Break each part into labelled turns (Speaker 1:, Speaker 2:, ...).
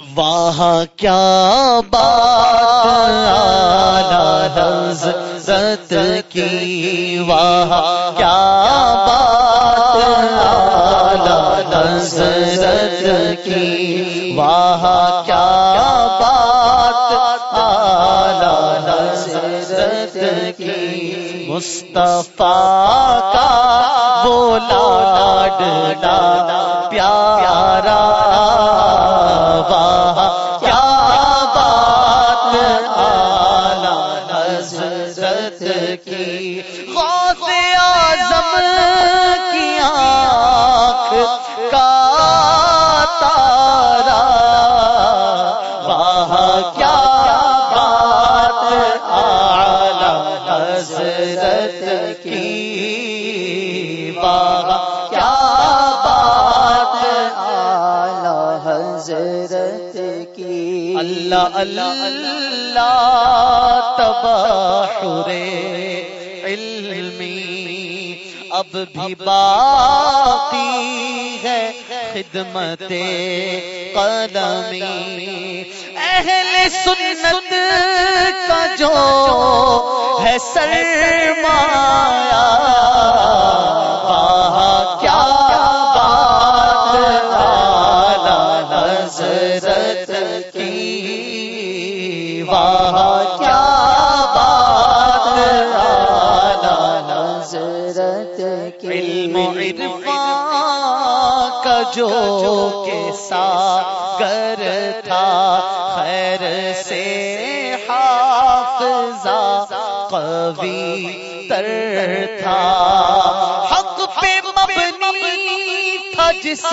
Speaker 1: وہاں کیا بات حضرت کی؟ وہاں کیا بات حضرت کی؟ وہاں کیا بات حضرت کی؟ مصطفیٰ کا بولا ڈالا پیارا حضرت کی غوث اعظم کی آنکھ کا تارا واہ کیا بات آلہ حضرت کی؟ واہ کیا بات
Speaker 2: آلہ حضرت کی؟
Speaker 1: اللہ اللہ تباہر علمی اب بھی باقی ہے خدمت قلمی۔ اہل سنت کا جو ہے سرمایہ واہ کیا بات حضرت کی واہ کیا
Speaker 2: حضرت
Speaker 1: و عرفان کا جو کے ساگر تھا خیر سے حافظہ قوی تر تھا۔ حق پہ مبنی تھا جس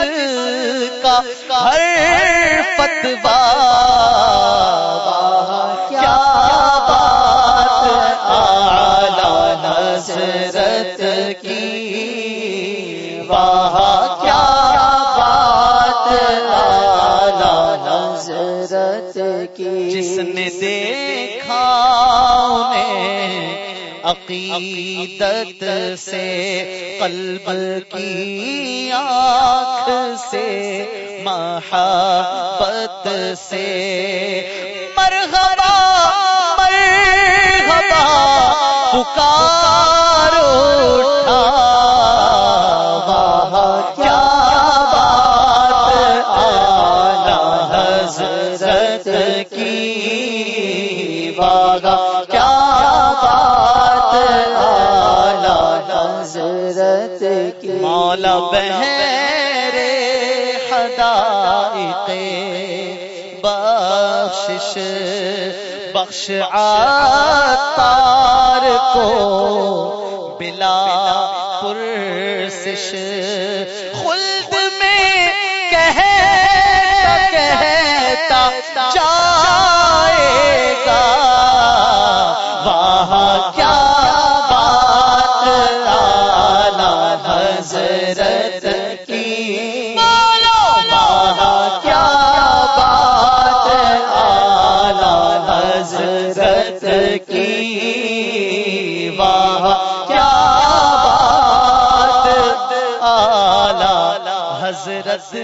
Speaker 1: کا ہر فتوا کی واہ کیا بات آلہ
Speaker 2: حضرت کی
Speaker 1: جس نے دیکھا انہیں عقیدت سے، قلب کی آنکھ سے، محبت سے واہ کیا بات آلہ حضرت کی مولا بہر حدائق بخشش بخش عطار کو بلا پرسش۔ خلد میں کہتا کہتا جائے کی واہ کیا بات آلہ حضرت